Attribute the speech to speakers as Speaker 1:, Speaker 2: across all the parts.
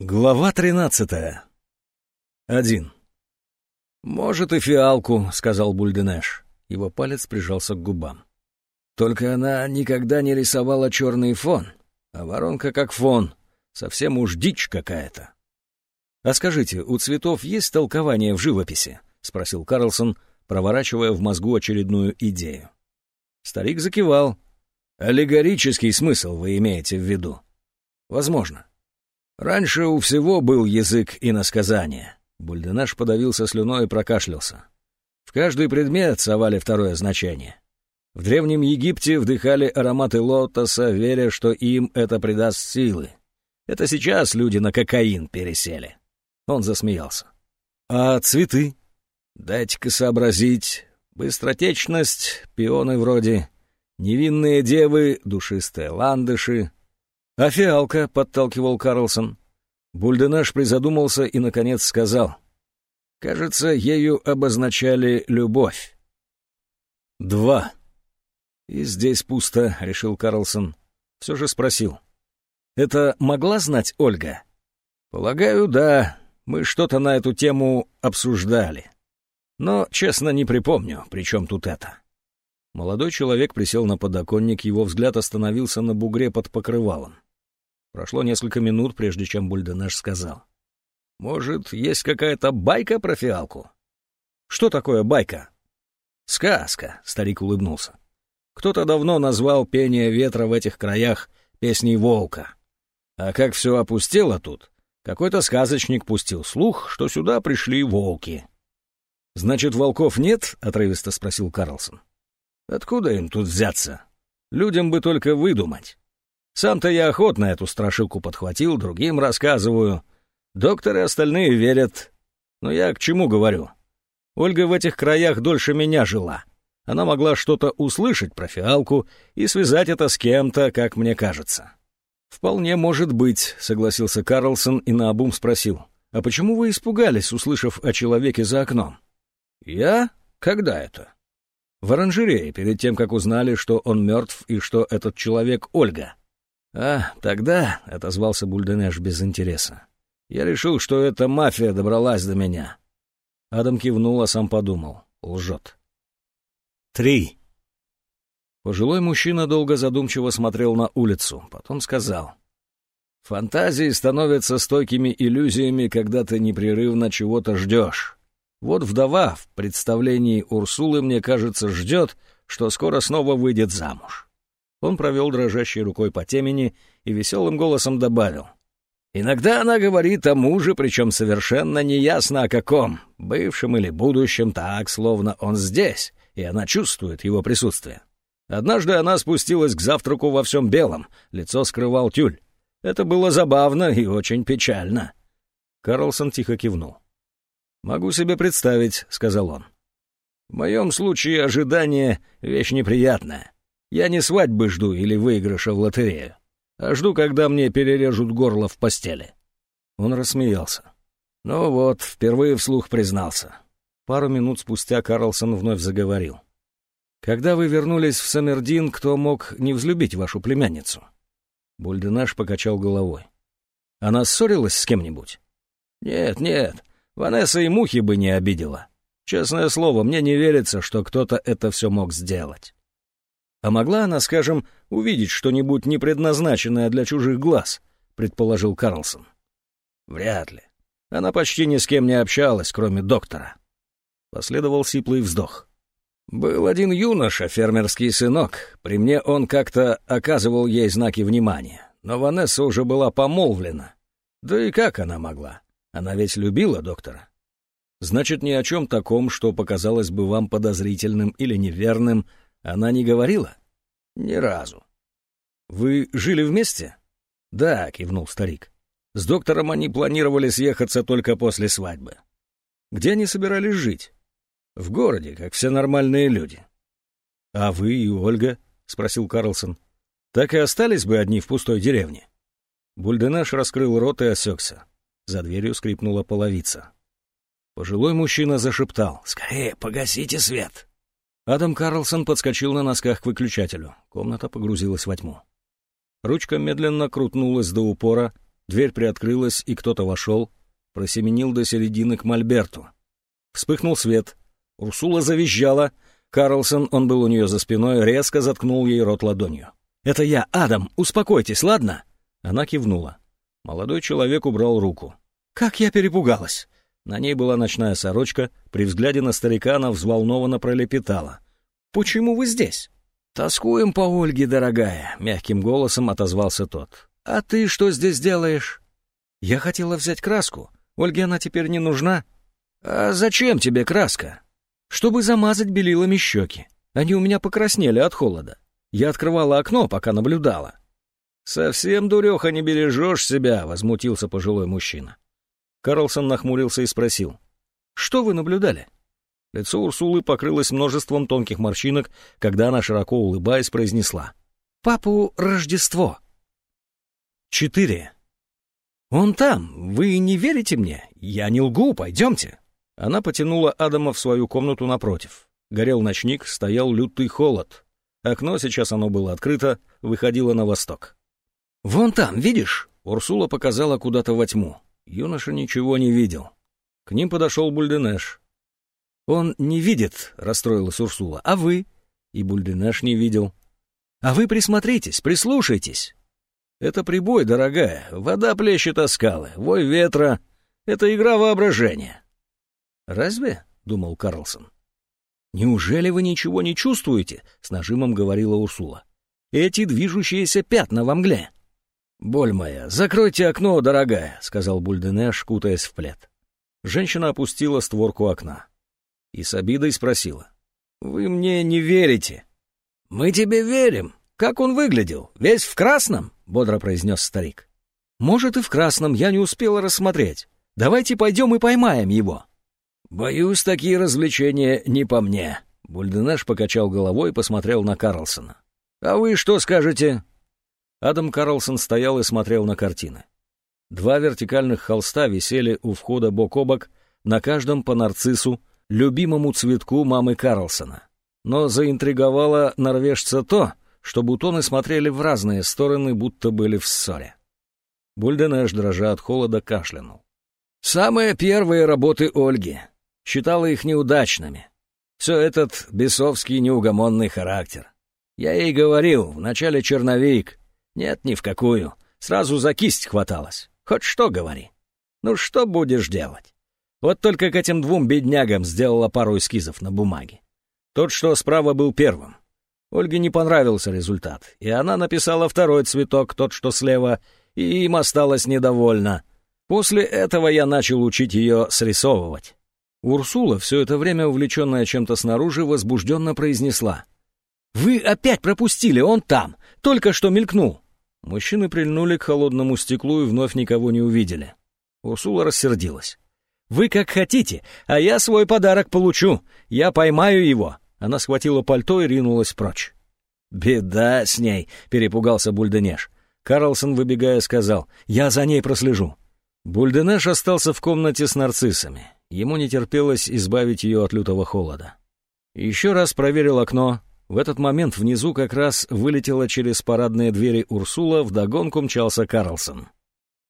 Speaker 1: Глава тринадцатая. Один. «Может, и фиалку», — сказал Бульденеш. Его палец прижался к губам. «Только она никогда не рисовала черный фон, а воронка как фон. Совсем уж дичь какая-то». «А скажите, у цветов есть толкование в живописи?» — спросил Карлсон, проворачивая в мозгу очередную идею. Старик закивал. «Аллегорический смысл вы имеете в виду?» «Возможно. Раньше у всего был язык иносказания. Бульденаш подавился слюной и прокашлялся. В каждый предмет совали второе значение. В Древнем Египте вдыхали ароматы лотоса, веря, что им это придаст силы. Это сейчас люди на кокаин пересели. Он засмеялся. «А цветы?» «Дайте-ка сообразить. Быстротечность, пионы вроде, невинные девы, душистые ландыши, «А фиалка?» — подталкивал Карлсон. Бульденаш призадумался и, наконец, сказал. «Кажется, ею обозначали любовь». «Два». «И здесь пусто», — решил Карлсон. Все же спросил. «Это могла знать Ольга?» «Полагаю, да. Мы что-то на эту тему обсуждали. Но, честно, не припомню, при чем тут это». Молодой человек присел на подоконник, его взгляд остановился на бугре под покрывалом. Прошло несколько минут, прежде чем Бульденеш сказал. «Может, есть какая-то байка про фиалку?» «Что такое байка?» «Сказка», — старик улыбнулся. «Кто-то давно назвал пение ветра в этих краях песней волка. А как все опустело тут, какой-то сказочник пустил слух, что сюда пришли волки». «Значит, волков нет?» — отрывисто спросил Карлсон. «Откуда им тут взяться? Людям бы только выдумать. Сам-то я охотно эту страшилку подхватил, другим рассказываю. Докторы остальные верят. Но я к чему говорю? Ольга в этих краях дольше меня жила. Она могла что-то услышать про фиалку и связать это с кем-то, как мне кажется. «Вполне может быть», — согласился Карлсон и наобум спросил. «А почему вы испугались, услышав о человеке за окном?» «Я? Когда это?» «В оранжерее, перед тем, как узнали, что он мертв и что этот человек — Ольга». «А, тогда», — отозвался Бульденеш без интереса, — «я решил, что эта мафия добралась до меня». Адам кивнул, а сам подумал. Лжет. «Три». Пожилой мужчина долго задумчиво смотрел на улицу, потом сказал. «Фантазии становятся стойкими иллюзиями, когда ты непрерывно чего-то ждешь. Вот вдова в представлении Урсулы, мне кажется, ждет, что скоро снова выйдет замуж. Он провел дрожащей рукой по темени и веселым голосом добавил. «Иногда она говорит о муже, причем совершенно неясно о каком, бывшем или будущем, так, словно он здесь, и она чувствует его присутствие. Однажды она спустилась к завтраку во всем белом, лицо скрывал тюль. Это было забавно и очень печально». Карлсон тихо кивнул. «Могу себе представить», — сказал он. «В моем случае ожидание — вещь неприятная. Я не свадьбы жду или выигрыша в лотерею, а жду, когда мне перережут горло в постели». Он рассмеялся. «Ну вот, впервые вслух признался». Пару минут спустя Карлсон вновь заговорил. «Когда вы вернулись в Саммердин, кто мог не взлюбить вашу племянницу?» Бульденаш покачал головой. «Она ссорилась с кем-нибудь?» «Нет, нет, Ванесса и мухи бы не обидела. Честное слово, мне не верится, что кто-то это все мог сделать». А могла она, скажем, увидеть что-нибудь непредназначенное для чужих глаз, предположил Карлсон. Вряд ли. Она почти ни с кем не общалась, кроме доктора. Последовал сиплый вздох. Был один юноша, фермерский сынок. При мне он как-то оказывал ей знаки внимания. Но Ванесса уже была помолвлена. Да и как она могла? Она ведь любила доктора. Значит, ни о чем таком, что показалось бы вам подозрительным или неверным, она не говорила? Ни разу. Вы жили вместе? Да, кивнул старик. С доктором они планировали съехаться только после свадьбы. Где они собирались жить? В городе, как все нормальные люди. А вы и Ольга? спросил Карлсон. Так и остались бы одни в пустой деревне. Бульденаш раскрыл рот и осекся. За дверью скрипнула половица. Пожилой мужчина зашептал. «Скорее, погасите свет!» Адам Карлсон подскочил на носках к выключателю. Комната погрузилась во тьму. Ручка медленно крутнулась до упора, Дверь приоткрылась, и кто-то вошел, просеменил до середины к мольберту. Вспыхнул свет. Урсула завизжала. Карлсон, он был у нее за спиной, резко заткнул ей рот ладонью. «Это я, Адам, успокойтесь, ладно?» Она кивнула. Молодой человек убрал руку. «Как я перепугалась!» На ней была ночная сорочка, при взгляде на старика она взволнованно пролепетала. «Почему вы здесь?» «Тоскуем по Ольге, дорогая», — мягким голосом отозвался тот. «А ты что здесь делаешь?» «Я хотела взять краску. Ольге она теперь не нужна». «А зачем тебе краска?» «Чтобы замазать белилами щеки. Они у меня покраснели от холода. Я открывала окно, пока наблюдала». «Совсем, дуреха, не бережешь себя», — возмутился пожилой мужчина. Карлсон нахмурился и спросил. «Что вы наблюдали?» Лицо Урсулы покрылось множеством тонких морщинок, когда она, широко улыбаясь, произнесла. «Папу Рождество». «Четыре». «Он там. Вы не верите мне? Я не лгу, пойдемте». Она потянула Адама в свою комнату напротив. Горел ночник, стоял лютый холод. Окно, сейчас оно было открыто, выходило на восток. «Вон там, видишь?» Урсула показала куда-то во тьму. Юноша ничего не видел. К ним подошел Бульденеш. «Он не видит», — расстроилась Урсула. «А вы?» И Бульденеш не видел. «А вы присмотритесь, прислушайтесь». «Это прибой, дорогая. Вода плещет о скалы, вой ветра. Это игра воображения». «Разве?» — думал Карлсон. «Неужели вы ничего не чувствуете?» — с нажимом говорила Урсула. «Эти движущиеся пятна во мгле». «Боль моя, закройте окно, дорогая», — сказал Бульденеш, кутаясь в плед. Женщина опустила створку окна и с обидой спросила. «Вы мне не верите?» «Мы тебе верим. Как он выглядел? Весь в красном?» — бодро произнес старик. «Может, и в красном, я не успела рассмотреть. Давайте пойдем и поймаем его». «Боюсь, такие развлечения не по мне», — Бульденеш покачал головой и посмотрел на Карлсона. «А вы что скажете?» Адам Карлсон стоял и смотрел на картины. Два вертикальных холста висели у входа бок о бок, на каждом по нарциссу, любимому цветку мамы Карлсона. Но заинтриговало норвежца то, что бутоны смотрели в разные стороны, будто были в ссоре. Бульденеш, дрожа от холода, кашлянул. «Самые первые работы Ольги. Считала их неудачными. Все этот бесовский неугомонный характер. Я ей говорил, вначале черновик, нет, ни в какую. Сразу за кисть хваталась. Хоть что говори. Ну что будешь делать? Вот только к этим двум беднягам сделала пару эскизов на бумаге. Тот, что справа, был первым. Ольге не понравился результат, и она написала второй цветок, тот, что слева, и им осталось недовольна. После этого я начал учить ее срисовывать. Урсула, все это время увлеченная чем-то снаружи, возбужденно произнесла. «Вы опять пропустили, он там, только что мелькнул». Мужчины прильнули к холодному стеклу и вновь никого не увидели. Урсула рассердилась. «Вы как хотите, а я свой подарок получу. Я поймаю его». Она схватила пальто и ринулась прочь. «Беда с ней», — перепугался Бульденеш. Карлсон, выбегая, сказал, «Я за ней прослежу». Бульденеш остался в комнате с нарциссами. Ему не терпелось избавить ее от лютого холода. Еще раз проверил окно, в этот момент внизу как раз вылетела через парадные двери Урсула, вдогонку мчался Карлсон.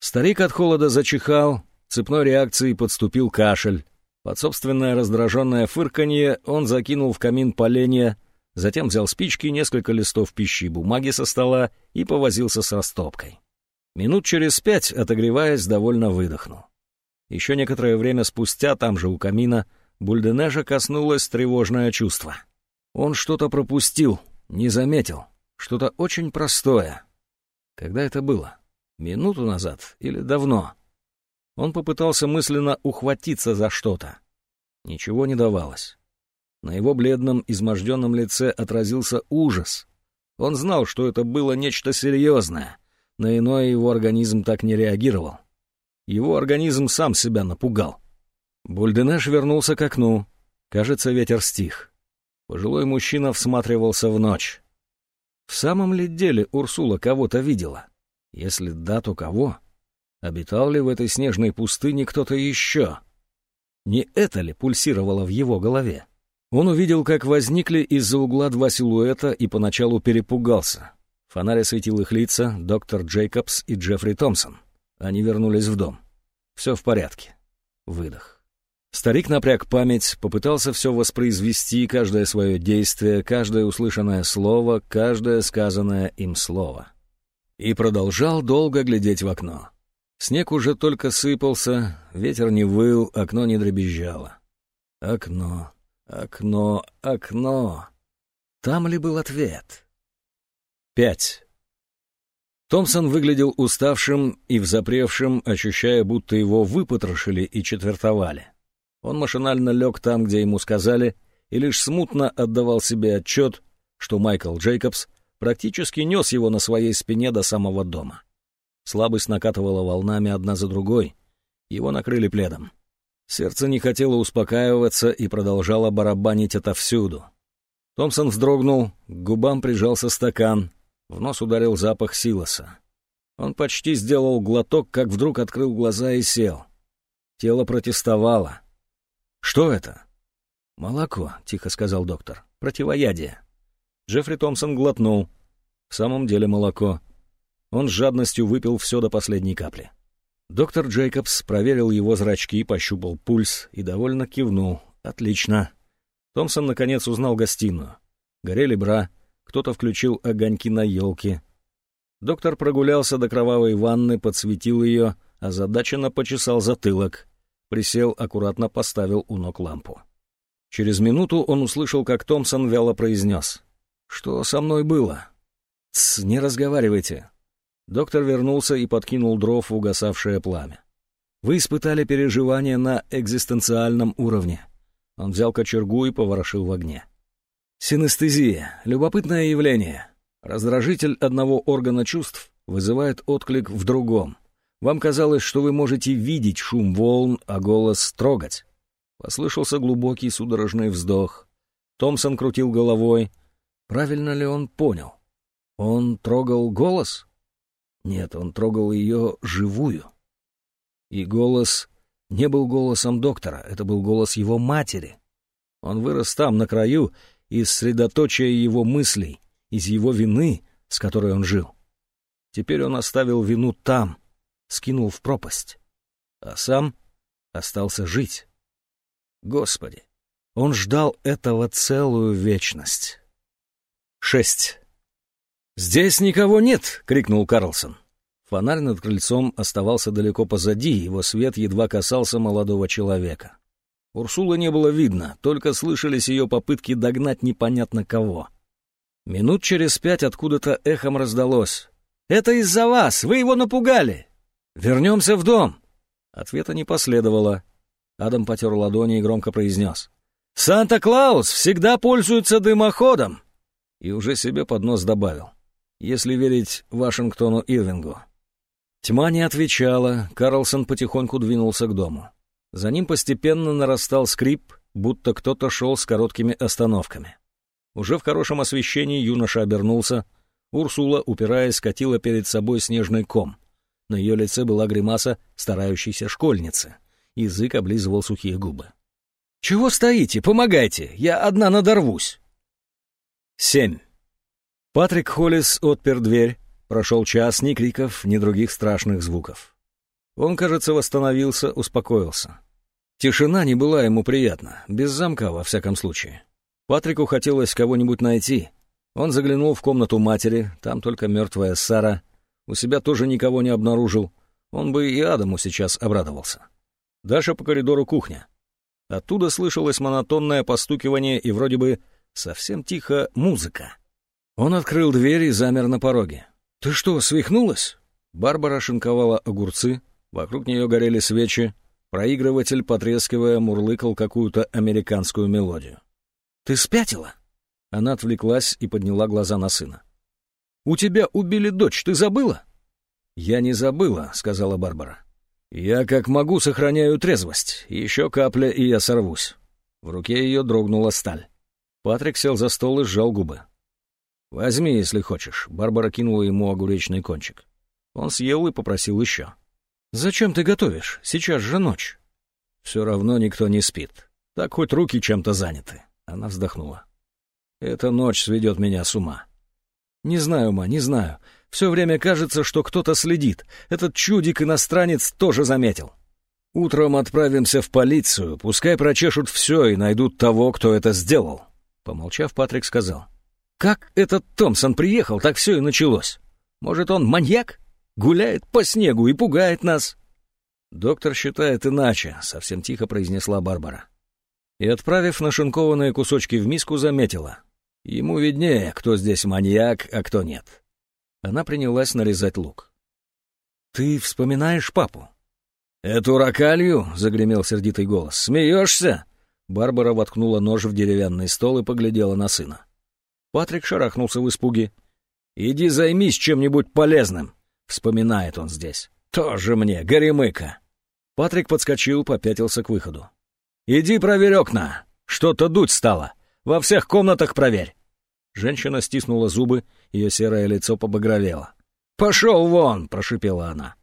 Speaker 1: Старик от холода зачихал, цепной реакцией подступил кашель. Под собственное раздраженное фырканье он закинул в камин поленья, затем взял спички, несколько листов пищи и бумаги со стола и повозился с растопкой. Минут через пять, отогреваясь, довольно выдохнул. Еще некоторое время спустя, там же у камина, Бульденежа коснулось тревожное чувство — он что-то пропустил, не заметил. Что-то очень простое. Когда это было? Минуту назад или давно? Он попытался мысленно ухватиться за что-то. Ничего не давалось. На его бледном, изможденном лице отразился ужас. Он знал, что это было нечто серьезное, но иное его организм так не реагировал. Его организм сам себя напугал. Бульденеш вернулся к окну. Кажется, ветер стих. Пожилой мужчина всматривался в ночь. В самом ли деле Урсула кого-то видела? Если да, то кого? Обитал ли в этой снежной пустыне кто-то еще? Не это ли пульсировало в его голове? Он увидел, как возникли из-за угла два силуэта и поначалу перепугался. Фонарь осветил их лица, доктор Джейкобс и Джеффри Томпсон. Они вернулись в дом. Все в порядке. Выдох. Старик напряг память, попытался все воспроизвести, каждое свое действие, каждое услышанное слово, каждое сказанное им слово. И продолжал долго глядеть в окно. Снег уже только сыпался, ветер не выл, окно не дребезжало. Окно, окно, окно. Там ли был ответ? Пять. Томпсон выглядел уставшим и взапревшим, ощущая, будто его выпотрошили и четвертовали. Он машинально лег там, где ему сказали, и лишь смутно отдавал себе отчет, что Майкл Джейкобс практически нес его на своей спине до самого дома. Слабость накатывала волнами одна за другой. Его накрыли пледом. Сердце не хотело успокаиваться и продолжало барабанить отовсюду. Томпсон вздрогнул, к губам прижался стакан, в нос ударил запах силоса. Он почти сделал глоток, как вдруг открыл глаза и сел. Тело протестовало. «Что это?» «Молоко», — тихо сказал доктор. «Противоядие». Джеффри Томпсон глотнул. В самом деле молоко. Он с жадностью выпил все до последней капли. Доктор Джейкобс проверил его зрачки, пощупал пульс и довольно кивнул. «Отлично». Томпсон наконец узнал гостиную. Горели бра, кто-то включил огоньки на елке. Доктор прогулялся до кровавой ванны, подсветил ее, озадаченно почесал затылок. Присел, аккуратно поставил у ног лампу. Через минуту он услышал, как Томпсон вяло произнес. «Что со мной было?» «Тсс, не разговаривайте». Доктор вернулся и подкинул дров в угасавшее пламя. «Вы испытали переживания на экзистенциальном уровне». Он взял кочергу и поворошил в огне. Синестезия — любопытное явление. Раздражитель одного органа чувств вызывает отклик в другом. Вам казалось, что вы можете видеть шум волн, а голос трогать. Послышался глубокий судорожный вздох. Томпсон крутил головой. Правильно ли он понял? Он трогал голос? Нет, он трогал ее живую. И голос не был голосом доктора, это был голос его матери. Он вырос там, на краю, из средоточия его мыслей, из его вины, с которой он жил. Теперь он оставил вину там, скинул в пропасть, а сам остался жить. Господи, он ждал этого целую вечность. Шесть. «Здесь никого нет!» — крикнул Карлсон. Фонарь над крыльцом оставался далеко позади, его свет едва касался молодого человека. Урсулы не было видно, только слышались ее попытки догнать непонятно кого. Минут через пять откуда-то эхом раздалось. «Это из-за вас! Вы его напугали! Вернемся в дом!» Ответа не последовало. Адам потер ладони и громко произнес. «Санта-Клаус всегда пользуется дымоходом!» И уже себе под нос добавил. Если верить Вашингтону Ирвингу. Тьма не отвечала, Карлсон потихоньку двинулся к дому. За ним постепенно нарастал скрип, будто кто-то шел с короткими остановками. Уже в хорошем освещении юноша обернулся. Урсула, упираясь, катила перед собой снежный ком. На ее лице была гримаса старающейся школьницы. Язык облизывал сухие губы. «Чего стоите? Помогайте! Я одна надорвусь!» Семь. Патрик Холлис отпер дверь. Прошел час ни криков, ни других страшных звуков. Он, кажется, восстановился, успокоился. Тишина не была ему приятна, без замка, во всяком случае. Патрику хотелось кого-нибудь найти. Он заглянул в комнату матери, там только мертвая Сара. У себя тоже никого не обнаружил. Он бы и Адаму сейчас обрадовался. Даша по коридору кухня. Оттуда слышалось монотонное постукивание и вроде бы совсем тихо музыка. Он открыл дверь и замер на пороге. «Ты что, свихнулась?» Барбара шинковала огурцы, вокруг нее горели свечи, Проигрыватель, потрескивая, мурлыкал какую-то американскую мелодию. «Ты спятила?» Она отвлеклась и подняла глаза на сына. «У тебя убили дочь, ты забыла?» «Я не забыла», — сказала Барбара. «Я как могу сохраняю трезвость. Еще капля, и я сорвусь». В руке ее дрогнула сталь. Патрик сел за стол и сжал губы. «Возьми, если хочешь». Барбара кинула ему огуречный кончик. Он съел и попросил еще. «Зачем ты готовишь? Сейчас же ночь». «Все равно никто не спит. Так хоть руки чем-то заняты». Она вздохнула. «Эта ночь сведет меня с ума». «Не знаю, ма, не знаю. Все время кажется, что кто-то следит. Этот чудик-иностранец тоже заметил. Утром отправимся в полицию, пускай прочешут все и найдут того, кто это сделал. Помолчав, Патрик сказал. Как этот Томпсон приехал, так все и началось. Может, он маньяк? Гуляет по снегу и пугает нас. Доктор считает иначе, совсем тихо произнесла Барбара. И, отправив нашинкованные кусочки в миску, заметила. Ему виднее, кто здесь маньяк, а кто нет. Она принялась нарезать лук. «Ты вспоминаешь папу?» «Эту ракалью?» — загремел сердитый голос. «Смеешься?» Барбара воткнула нож в деревянный стол и поглядела на сына. Патрик шарахнулся в испуге. «Иди займись чем-нибудь полезным!» — вспоминает он здесь. «Тоже мне, горемыка!» Патрик подскочил, попятился к выходу. «Иди проверь окна! Что-то дуть стало! Во всех комнатах проверь!» Женщина стиснула зубы, ее серое лицо побагровело. «Пошел вон!» — прошипела она.